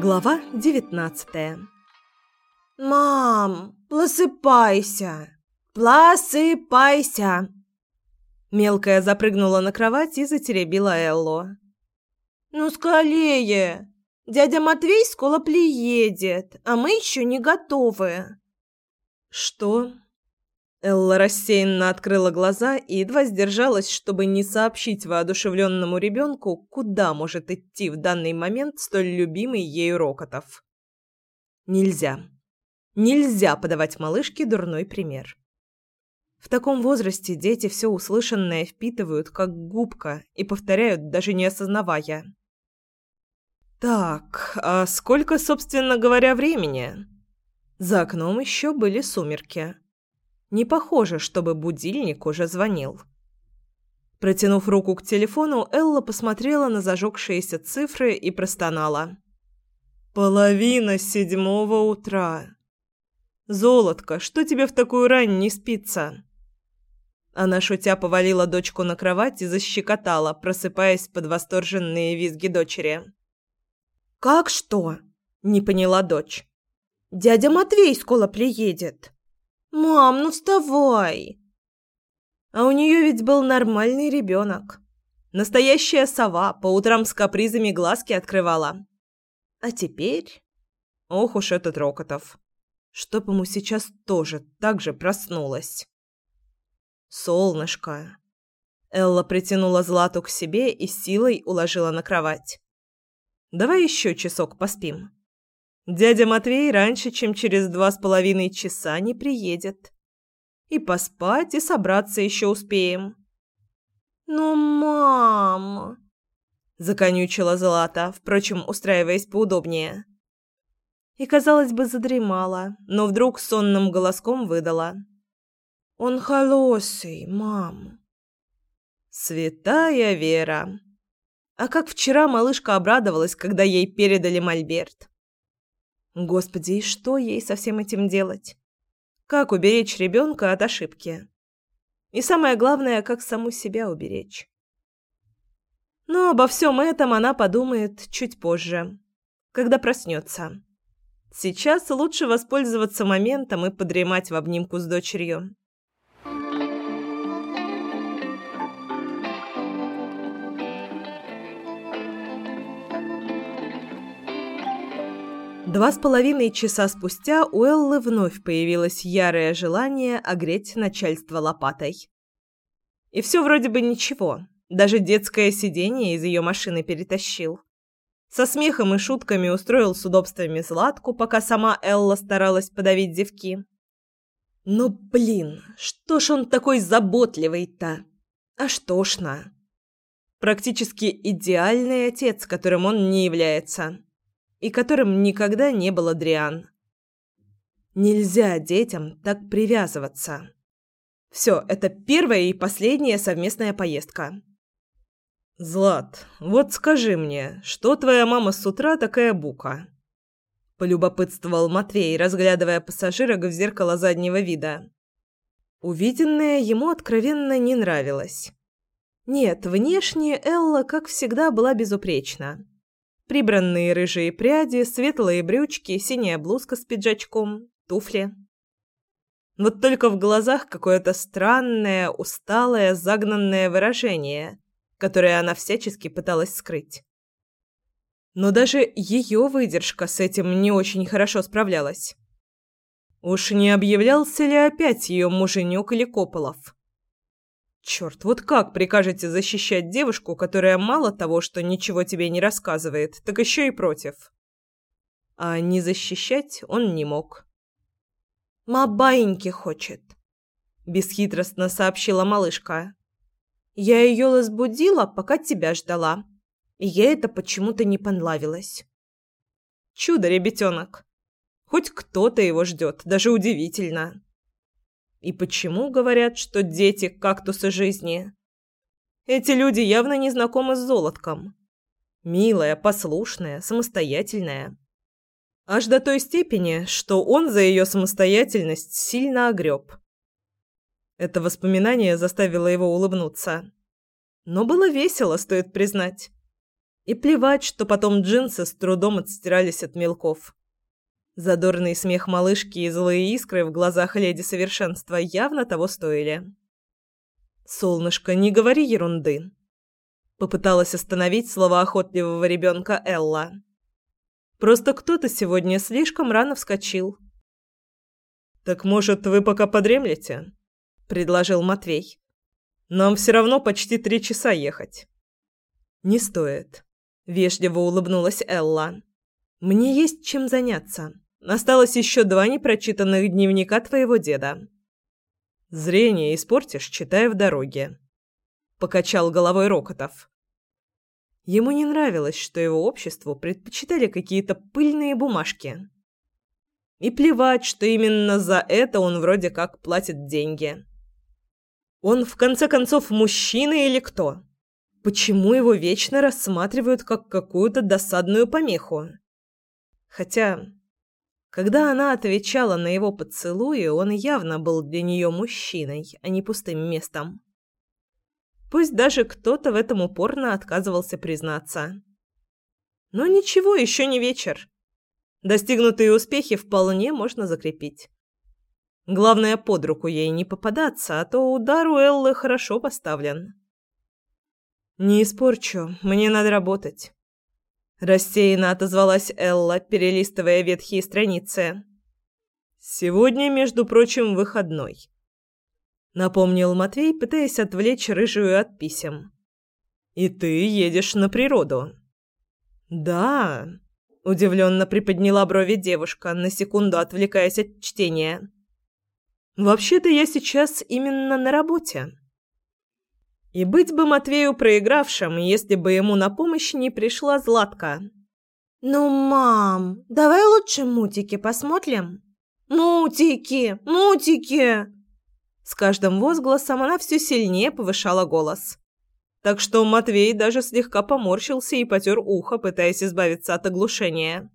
Глава девятнадцатая «Мам, просыпайся! Просыпайся!» Мелкая запрыгнула на кровать и затеребила Элло. «Ну, скорее! Дядя Матвей скоро приедет, а мы еще не готовы». «Что?» Элла рассеянно открыла глаза и едва сдержалась, чтобы не сообщить воодушевленному ребенку, куда может идти в данный момент столь любимый ею Рокотов. Нельзя. Нельзя подавать малышке дурной пример. В таком возрасте дети все услышанное впитывают как губка и повторяют, даже не осознавая. Так, а сколько, собственно говоря, времени? За окном еще были сумерки. Не похоже, чтобы будильник уже звонил. Протянув руку к телефону, Элла посмотрела на зажегшиеся цифры и простонала. «Половина седьмого утра. Золотко, что тебе в такую рань не спится?» Она, шутя, повалила дочку на кровать и защекотала, просыпаясь под восторженные визги дочери. «Как что?» – не поняла дочь. «Дядя Матвей скоро приедет». «Мам, ну вставай!» А у нее ведь был нормальный ребенок. Настоящая сова по утрам с капризами глазки открывала. А теперь... Ох уж этот Рокотов. Чтоб ему сейчас тоже так же проснулась. «Солнышко!» Элла притянула Злату к себе и силой уложила на кровать. «Давай еще часок поспим». Дядя Матвей раньше, чем через два с половиной часа не приедет. И поспать, и собраться еще успеем. «Ну, мам!» – законючила Злата, впрочем, устраиваясь поудобнее. И, казалось бы, задремала, но вдруг сонным голоском выдала. «Он холосый, мам!» «Святая Вера!» А как вчера малышка обрадовалась, когда ей передали мольберт. Господи, и что ей со всем этим делать? Как уберечь ребенка от ошибки? И самое главное, как саму себя уберечь. Но обо всем этом она подумает чуть позже, когда проснется. Сейчас лучше воспользоваться моментом и подремать в обнимку с дочерью. Два с половиной часа спустя у Эллы вновь появилось ярое желание огреть начальство лопатой. И все вроде бы ничего, даже детское сиденье из ее машины перетащил. Со смехом и шутками устроил с удобствами Златку, пока сама Элла старалась подавить зевки. «Ну, блин, что ж он такой заботливый-то? Аж тошно. Практически идеальный отец, которым он не является» и которым никогда не был Адриан. Нельзя детям так привязываться. Все, это первая и последняя совместная поездка. Злат, вот скажи мне, что твоя мама с утра такая бука? полюбопытствовал Матвей, разглядывая пассажира в зеркало заднего вида. Увиденное ему откровенно не нравилось. Нет, внешне Элла, как всегда, была безупречна. Прибранные рыжие пряди, светлые брючки, синяя блузка с пиджачком, туфли. Вот только в глазах какое-то странное, усталое, загнанное выражение, которое она всячески пыталась скрыть. Но даже ее выдержка с этим не очень хорошо справлялась. Уж не объявлялся ли опять ее муженек или Кополов? Черт, вот как прикажете защищать девушку, которая мало того, что ничего тебе не рассказывает, так еще и против? А не защищать он не мог. «Мабаиньки хочет», — бесхитростно сообщила малышка. «Я ее разбудила, пока тебя ждала, и ей это почему-то не понравилось». «Чудо, ребятенок! Хоть кто-то его ждет, даже удивительно». И почему говорят, что дети – кактусы жизни? Эти люди явно не знакомы с золотком. Милая, послушная, самостоятельная. Аж до той степени, что он за ее самостоятельность сильно огреб. Это воспоминание заставило его улыбнуться. Но было весело, стоит признать. И плевать, что потом джинсы с трудом отстирались от мелков. Задорный смех малышки и злые искры в глазах леди совершенства явно того стоили. «Солнышко, не говори ерунды!» Попыталась остановить словоохотливого ребенка Элла. «Просто кто-то сегодня слишком рано вскочил». «Так, может, вы пока подремлете?» – предложил Матвей. «Нам все равно почти три часа ехать». «Не стоит», – вежливо улыбнулась Элла. «Мне есть чем заняться. Осталось еще два непрочитанных дневника твоего деда». «Зрение испортишь, читая в дороге», – покачал головой Рокотов. Ему не нравилось, что его обществу предпочитали какие-то пыльные бумажки. И плевать, что именно за это он вроде как платит деньги. Он, в конце концов, мужчина или кто? Почему его вечно рассматривают как какую-то досадную помеху? Хотя, когда она отвечала на его поцелуи, он явно был для нее мужчиной, а не пустым местом. Пусть даже кто-то в этом упорно отказывался признаться. Но ничего, еще не вечер. Достигнутые успехи вполне можно закрепить. Главное, под руку ей не попадаться, а то удар у Эллы хорошо поставлен. «Не испорчу, мне надо работать», – рассеянно отозвалась Элла, перелистывая ветхие страницы. «Сегодня, между прочим, выходной напомнил Матвей, пытаясь отвлечь рыжую от писем. И ты едешь на природу. Да, удивленно приподняла брови девушка, на секунду отвлекаясь от чтения. Вообще-то я сейчас именно на работе. И быть бы Матвею проигравшим, если бы ему на помощь не пришла Златка. «Ну, мам, давай лучше мутики посмотрим?» «Мутики! Мутики!» С каждым возгласом она все сильнее повышала голос. Так что Матвей даже слегка поморщился и потер ухо, пытаясь избавиться от оглушения.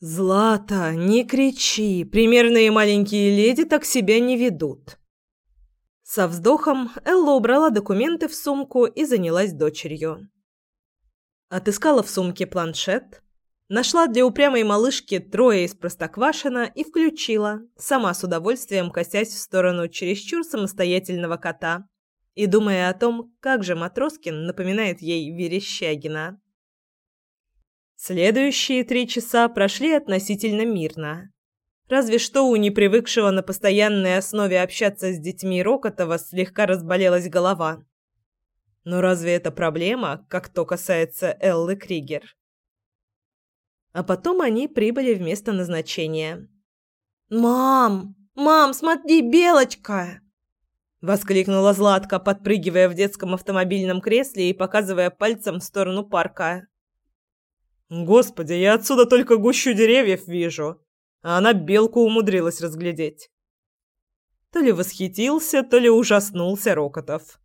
«Злата, не кричи! Примерные маленькие леди так себя не ведут!» Со вздохом Элла убрала документы в сумку и занялась дочерью. Отыскала в сумке планшет, Нашла для упрямой малышки трое из Простоквашино и включила, сама с удовольствием косясь в сторону чересчур самостоятельного кота и думая о том, как же Матроскин напоминает ей Верещагина. Следующие три часа прошли относительно мирно. Разве что у непривыкшего на постоянной основе общаться с детьми Рокотова слегка разболелась голова. Но разве это проблема, как то касается Эллы Кригер? А потом они прибыли в место назначения. «Мам! Мам, смотри, белочка!» Воскликнула Златка, подпрыгивая в детском автомобильном кресле и показывая пальцем в сторону парка. «Господи, я отсюда только гущу деревьев вижу!» А она белку умудрилась разглядеть. То ли восхитился, то ли ужаснулся Рокотов.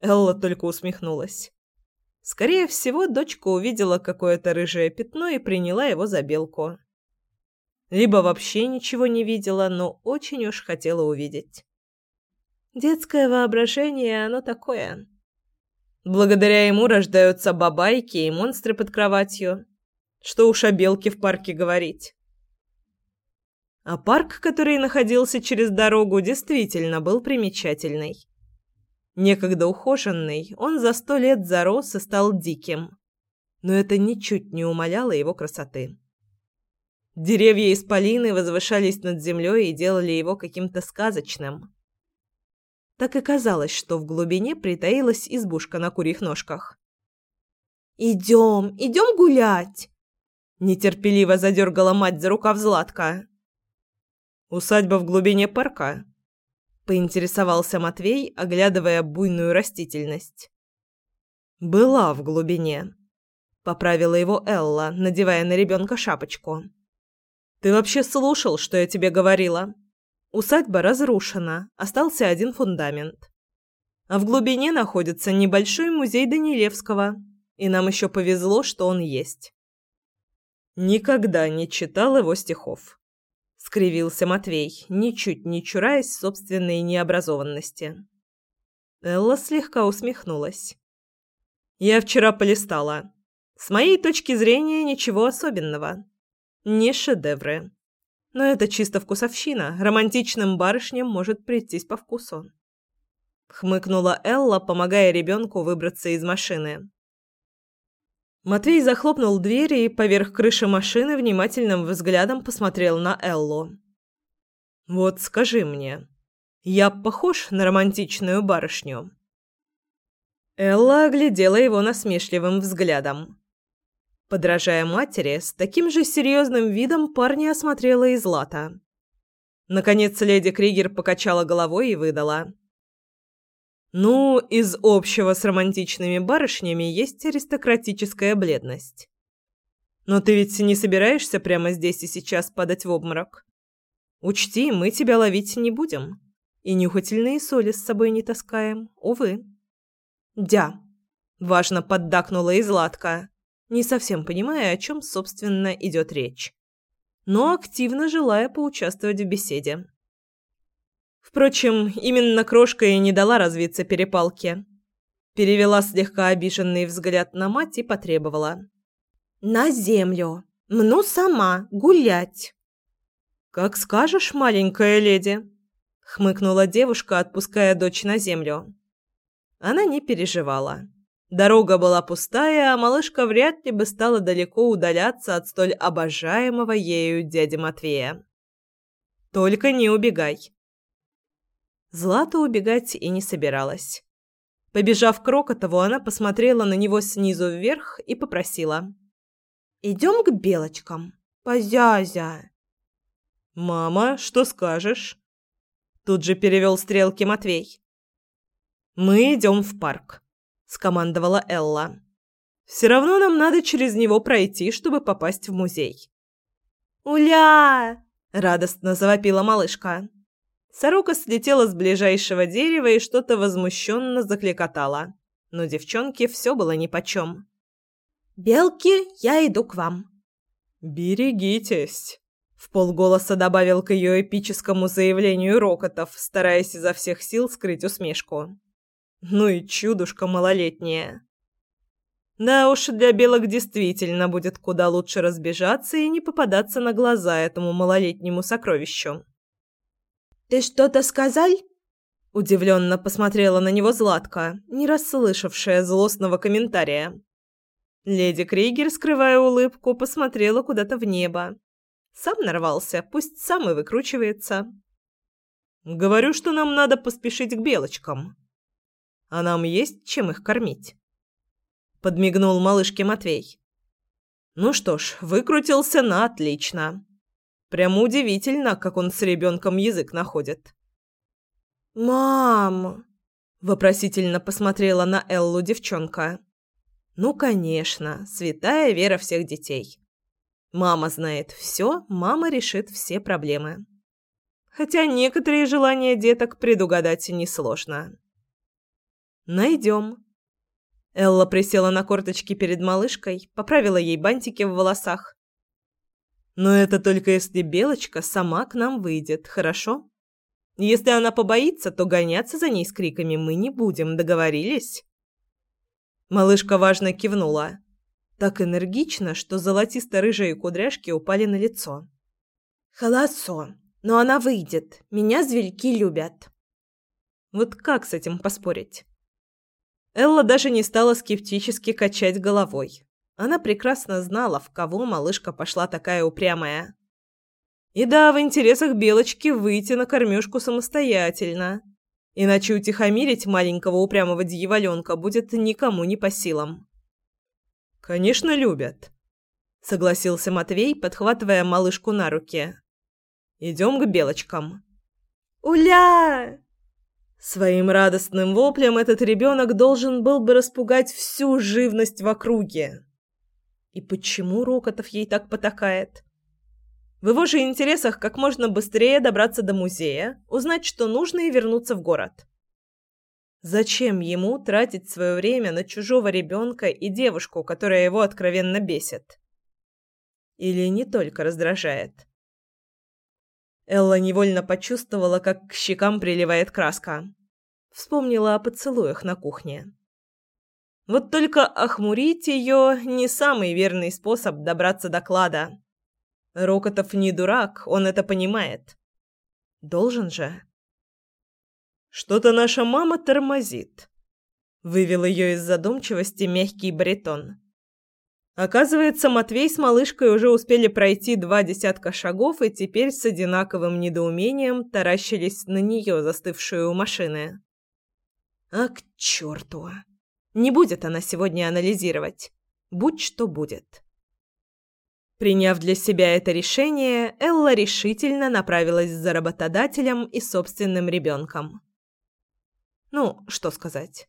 Элла только усмехнулась. Скорее всего, дочка увидела какое-то рыжее пятно и приняла его за белку. Либо вообще ничего не видела, но очень уж хотела увидеть. Детское воображение, оно такое. Благодаря ему рождаются бабайки и монстры под кроватью. Что уж о белке в парке говорить. А парк, который находился через дорогу, действительно был примечательный. Некогда ухоженный, он за сто лет зарос и стал диким. Но это ничуть не умаляло его красоты. Деревья исполины возвышались над землей и делали его каким-то сказочным. Так и казалось, что в глубине притаилась избушка на курьих ножках. «Идем, идем гулять!» Нетерпеливо задергала мать за рукав Златка. «Усадьба в глубине парка», поинтересовался Матвей, оглядывая буйную растительность. Была в глубине, поправила его Элла, надевая на ребенка шапочку. Ты вообще слушал, что я тебе говорила? Усадьба разрушена, остался один фундамент. А в глубине находится небольшой музей Данилевского, и нам еще повезло, что он есть. Никогда не читал его стихов. Скривился Матвей, ничуть не чураясь собственной необразованности. Элла слегка усмехнулась. «Я вчера полистала. С моей точки зрения, ничего особенного. Не шедевры. Но это чисто вкусовщина. Романтичным барышням может прийтись по вкусу». Хмыкнула Элла, помогая ребенку выбраться из машины. Матвей захлопнул дверь и поверх крыши машины внимательным взглядом посмотрел на Эллу. «Вот скажи мне, я похож на романтичную барышню?» Элла оглядела его насмешливым взглядом. Подражая матери, с таким же серьезным видом парня осмотрела и Злата. Наконец леди Кригер покачала головой и выдала. Ну, из общего с романтичными барышнями есть аристократическая бледность. Но ты ведь не собираешься прямо здесь и сейчас падать в обморок? Учти, мы тебя ловить не будем. И нюхательные соли с собой не таскаем, увы. Дя. Важно поддакнула и Златка, не совсем понимая, о чем, собственно, идет речь. Но активно желая поучаствовать в беседе. Впрочем, именно крошка и не дала развиться перепалке. Перевела слегка обиженный взгляд на мать и потребовала. «На землю! Мну сама! Гулять!» «Как скажешь, маленькая леди!» — хмыкнула девушка, отпуская дочь на землю. Она не переживала. Дорога была пустая, а малышка вряд ли бы стала далеко удаляться от столь обожаемого ею дяди Матвея. «Только не убегай!» Злата убегать и не собиралась. Побежав к Рокотову, она посмотрела на него снизу вверх и попросила. «Идем к белочкам. Позязя». «Мама, что скажешь?» Тут же перевел стрелки Матвей. «Мы идем в парк», — скомандовала Элла. «Все равно нам надо через него пройти, чтобы попасть в музей». «Уля!» — радостно завопила малышка. Сорока слетела с ближайшего дерева и что-то возмущенно закликотала. Но девчонке все было нипочем. «Белки, я иду к вам». «Берегитесь», — в полголоса добавил к ее эпическому заявлению Рокотов, стараясь изо всех сил скрыть усмешку. «Ну и чудушка малолетняя». Да уж, для белок действительно будет куда лучше разбежаться и не попадаться на глаза этому малолетнему сокровищу. «Ты что-то сказал?» Удивленно посмотрела на него Златка, не расслышавшая злостного комментария. Леди Крейгер, скрывая улыбку, посмотрела куда-то в небо. Сам нарвался, пусть сам и выкручивается. «Говорю, что нам надо поспешить к белочкам. А нам есть чем их кормить?» Подмигнул малышке Матвей. «Ну что ж, выкрутился на отлично. Прямо удивительно, как он с ребенком язык находит. «Мам!» – вопросительно посмотрела на Эллу девчонка. «Ну, конечно, святая вера всех детей. Мама знает все, мама решит все проблемы. Хотя некоторые желания деток предугадать несложно». «Найдем». Элла присела на корточки перед малышкой, поправила ей бантики в волосах но это только если Белочка сама к нам выйдет, хорошо? Если она побоится, то гоняться за ней с криками мы не будем, договорились?» Малышка важно кивнула. Так энергично, что золотисто-рыжие кудряшки упали на лицо. «Холосо, но она выйдет. Меня зверьки любят». Вот как с этим поспорить? Элла даже не стала скептически качать головой. Она прекрасно знала, в кого малышка пошла такая упрямая. И да, в интересах Белочки выйти на кормежку самостоятельно. Иначе утихомирить маленького упрямого дьяволенка будет никому не по силам. «Конечно, любят», — согласился Матвей, подхватывая малышку на руки. «Идем к Белочкам». «Уля!» Своим радостным воплем этот ребенок должен был бы распугать всю живность в округе. И почему Рокотов ей так потакает? В его же интересах как можно быстрее добраться до музея, узнать, что нужно, и вернуться в город. Зачем ему тратить свое время на чужого ребенка и девушку, которая его откровенно бесит? Или не только раздражает? Элла невольно почувствовала, как к щекам приливает краска. Вспомнила о поцелуях на кухне. Вот только охмурить ее не самый верный способ добраться до клада. Рокотов не дурак, он это понимает. Должен же. Что-то наша мама тормозит. Вывел ее из задумчивости мягкий баритон. Оказывается, Матвей с малышкой уже успели пройти два десятка шагов и теперь с одинаковым недоумением таращились на нее, застывшую у машины. А к черту! Не будет она сегодня анализировать. Будь что будет. Приняв для себя это решение, Элла решительно направилась за работодателем и собственным ребенком. Ну, что сказать.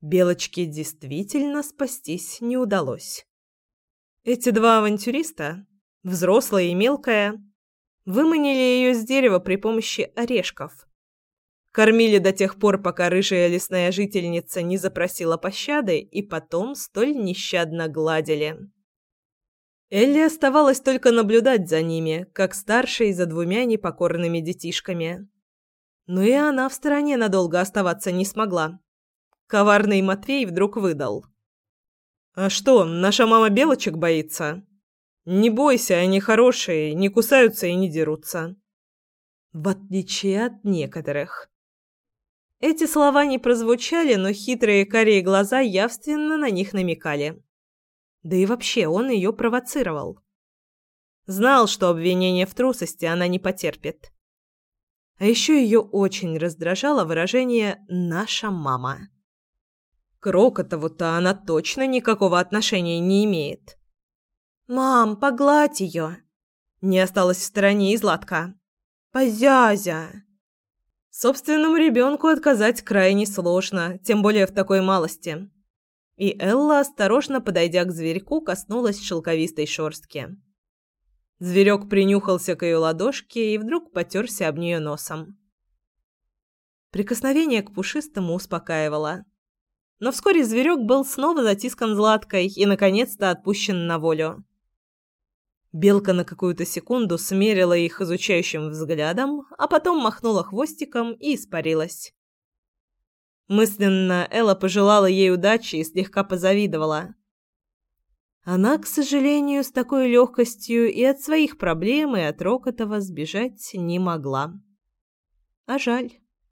Белочке действительно спастись не удалось. Эти два авантюриста, взрослая и мелкая, выманили ее с дерева при помощи орешков. Кормили до тех пор, пока рыжая лесная жительница не запросила пощады, и потом столь нещадно гладили. Элли оставалось только наблюдать за ними, как старшей за двумя непокорными детишками. Но и она в стороне надолго оставаться не смогла. Коварный Матвей вдруг выдал. «А что, наша мама белочек боится?» «Не бойся, они хорошие, не кусаются и не дерутся». В отличие от некоторых. Эти слова не прозвучали, но хитрые карие глаза явственно на них намекали. Да и вообще он ее провоцировал. Знал, что обвинение в трусости она не потерпит. А еще ее очень раздражало выражение «наша мама». К Рокотову-то она точно никакого отношения не имеет. «Мам, погладь ее!» Не осталось в стороне и Златка. «Позязя!» Собственному ребенку отказать крайне сложно, тем более в такой малости. И Элла, осторожно подойдя к зверьку, коснулась шелковистой шорстки. Зверек принюхался к ее ладошке и вдруг потерся об нее носом. Прикосновение к пушистому успокаивало. Но вскоре зверек был снова затискан Златкой и, наконец-то, отпущен на волю. Белка на какую-то секунду смерила их изучающим взглядом, а потом махнула хвостиком и испарилась. Мысленно Элла пожелала ей удачи и слегка позавидовала. Она, к сожалению, с такой легкостью и от своих проблем, и от Рокотова сбежать не могла. А жаль.